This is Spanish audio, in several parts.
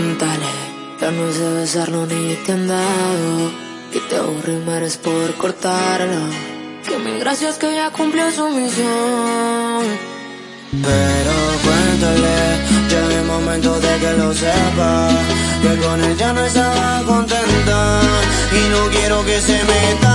Cuéntale, ya no sé besarlo ni te han dado. Y te aburrí eres por cortarlo. Que mi gracia es que ya cumplió su misión. Pero cuéntale, ya es momento de que lo sepa. Que con él ya no estaba contenta. Y no quiero que se meta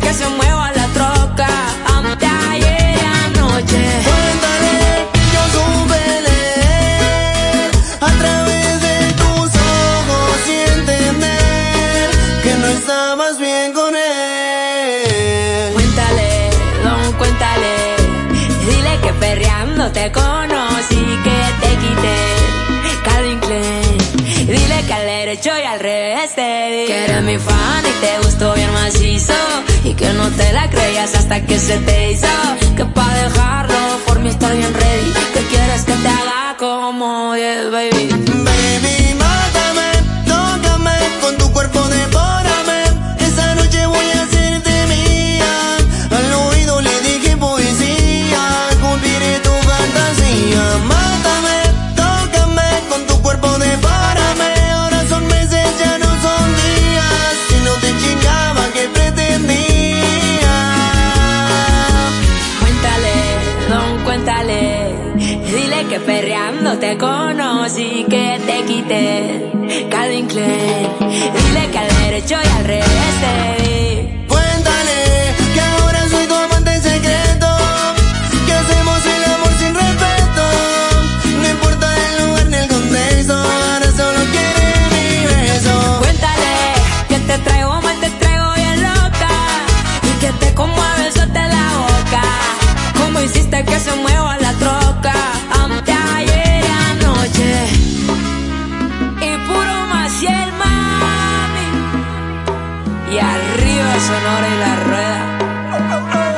Que se mueva la troca. Ante ayer anoche. Cuéntale yo supe leer a través de tus ojos y entender que no estabas bien con él. Cuéntale, don, cuéntale. Dile que perreando te conocí, que te quité. Calvin Klein. Dile que al derecho y al revés te di. Que eres mi fan y te gustó bien macizo. Y que no te la creías hasta que se te hizo. Que pa' dejarlo, por mí estar bien ready. Que quieres que te haga como 10, baby. Baby, que perreando te conocí, que te quité. Calvin Klein, dile que al derecho y al revés. Cuéntale que ahora soy tu amante secreto, que hacemos el amor sin respeto. No importa el lugar ni el contexto, ahora solo quiere mi beso. Cuéntale que te traigo mal, te traigo bien loca, y que te como a besos la boca. ¿Cómo hiciste que se mueva la arriba, sonora y la rueda.